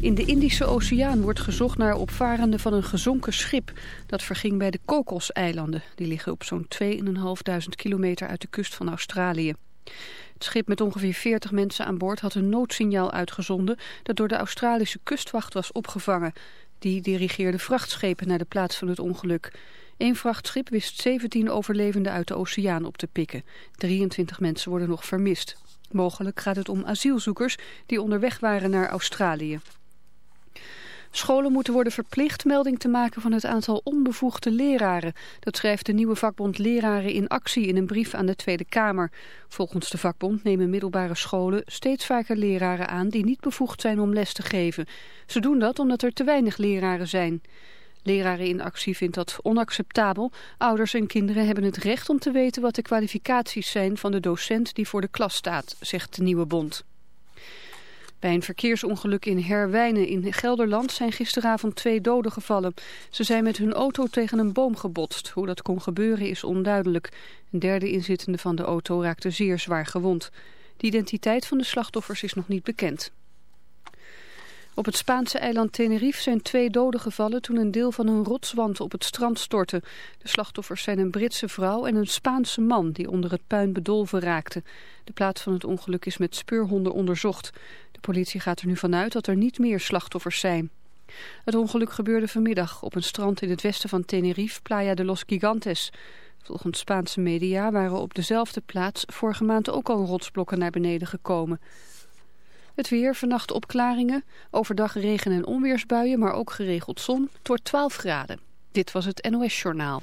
In de Indische Oceaan wordt gezocht naar opvarenden van een gezonken schip. Dat verging bij de Kokoseilanden. Die liggen op zo'n 2.500 kilometer uit de kust van Australië. Het schip met ongeveer 40 mensen aan boord had een noodsignaal uitgezonden... dat door de Australische kustwacht was opgevangen. Die dirigeerde vrachtschepen naar de plaats van het ongeluk. Eén vrachtschip wist 17 overlevenden uit de oceaan op te pikken. 23 mensen worden nog vermist. Mogelijk gaat het om asielzoekers die onderweg waren naar Australië. Scholen moeten worden verplicht melding te maken van het aantal onbevoegde leraren. Dat schrijft de nieuwe vakbond Leraren in Actie in een brief aan de Tweede Kamer. Volgens de vakbond nemen middelbare scholen steeds vaker leraren aan die niet bevoegd zijn om les te geven. Ze doen dat omdat er te weinig leraren zijn. Leraren in Actie vindt dat onacceptabel. Ouders en kinderen hebben het recht om te weten wat de kwalificaties zijn van de docent die voor de klas staat, zegt de nieuwe bond. Bij een verkeersongeluk in Herwijnen in Gelderland zijn gisteravond twee doden gevallen. Ze zijn met hun auto tegen een boom gebotst. Hoe dat kon gebeuren is onduidelijk. Een derde inzittende van de auto raakte zeer zwaar gewond. De identiteit van de slachtoffers is nog niet bekend. Op het Spaanse eiland Tenerife zijn twee doden gevallen toen een deel van een rotswand op het strand stortte. De slachtoffers zijn een Britse vrouw en een Spaanse man die onder het puin bedolven raakte. De plaats van het ongeluk is met speurhonden onderzocht. De politie gaat er nu vanuit dat er niet meer slachtoffers zijn. Het ongeluk gebeurde vanmiddag op een strand in het westen van Tenerife, Playa de los Gigantes. Volgens Spaanse media waren op dezelfde plaats vorige maand ook al rotsblokken naar beneden gekomen. Het weer, vannacht opklaringen, overdag regen- en onweersbuien, maar ook geregeld zon, tot 12 graden. Dit was het NOS Journaal.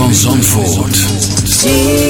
Van Zandvoort.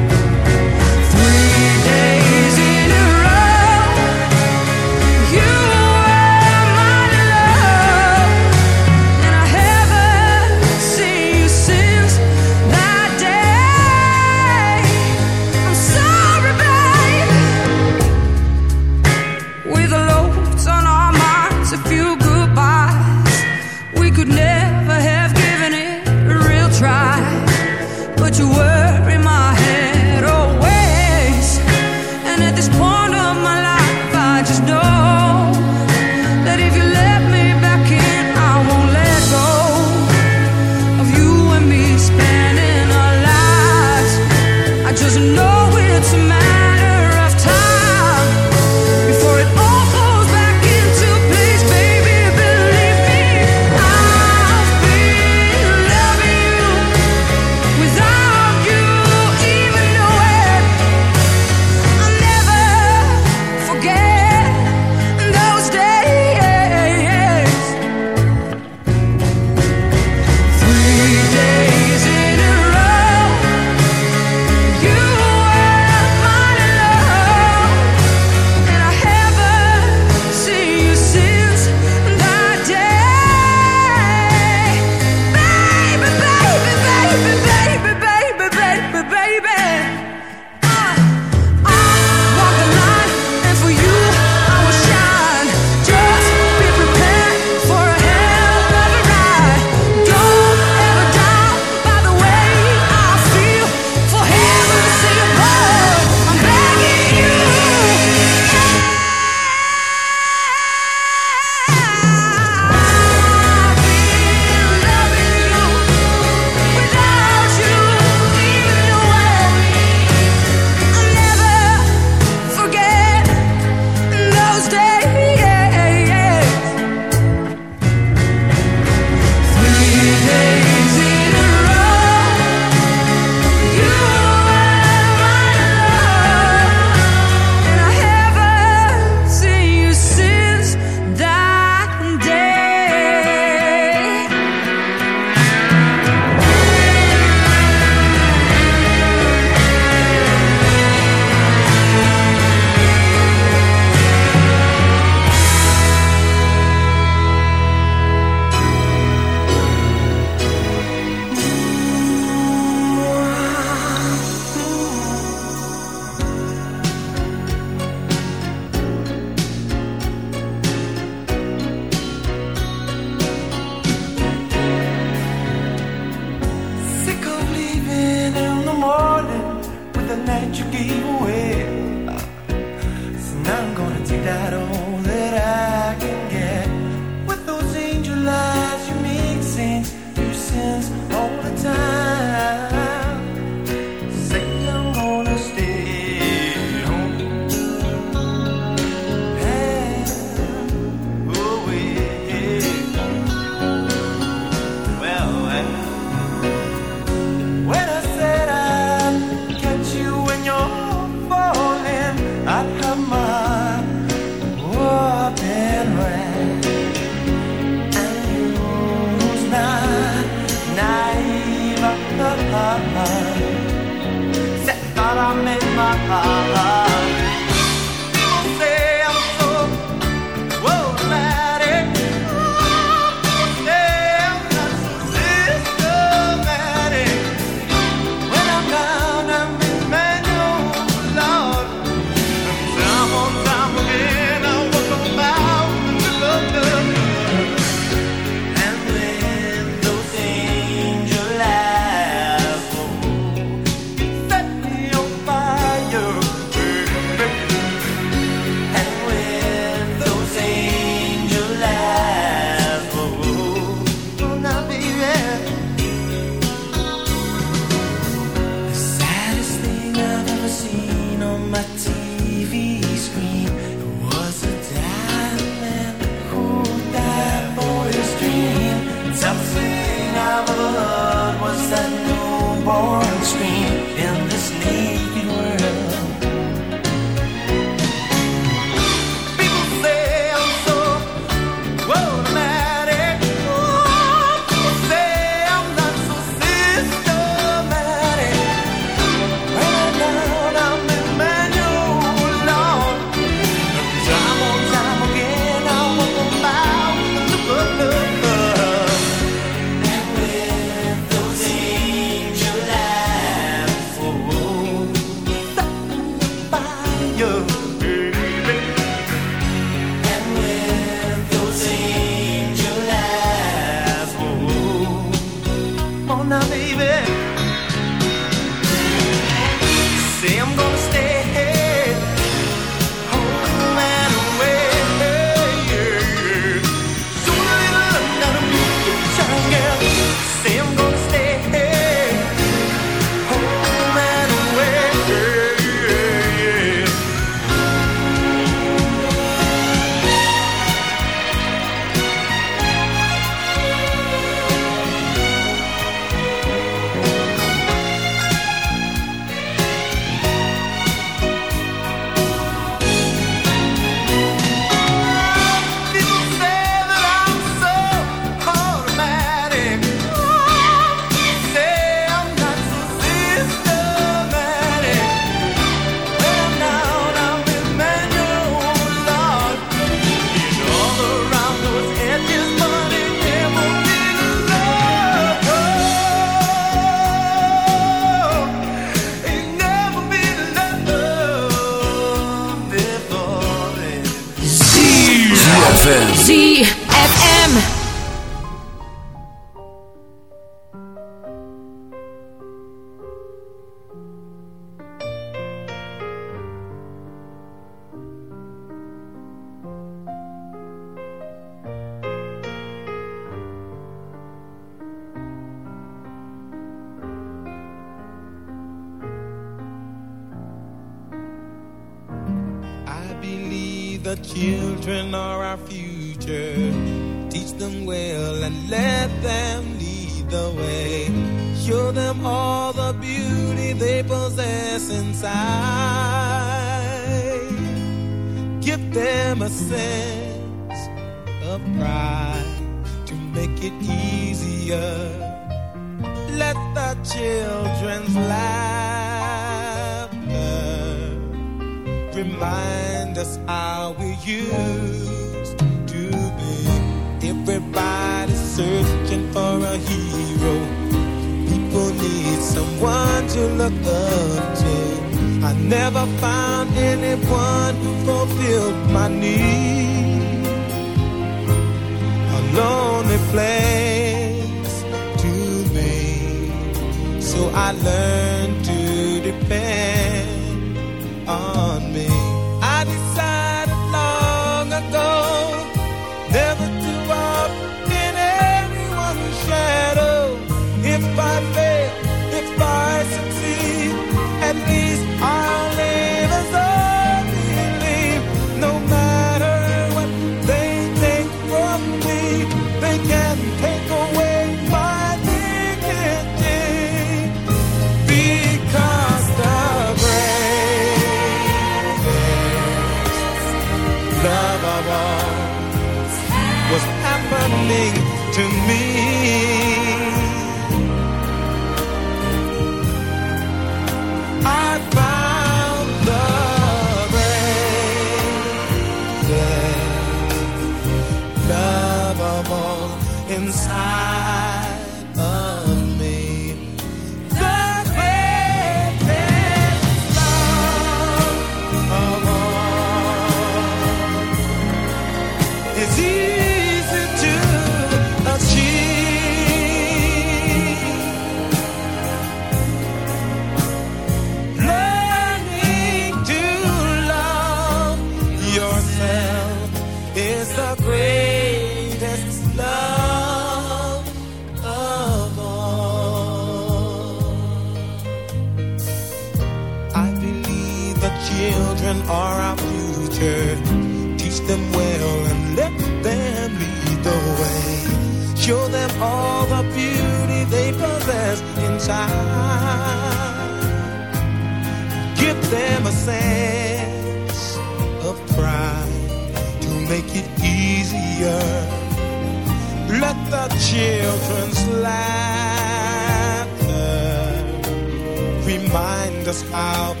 out.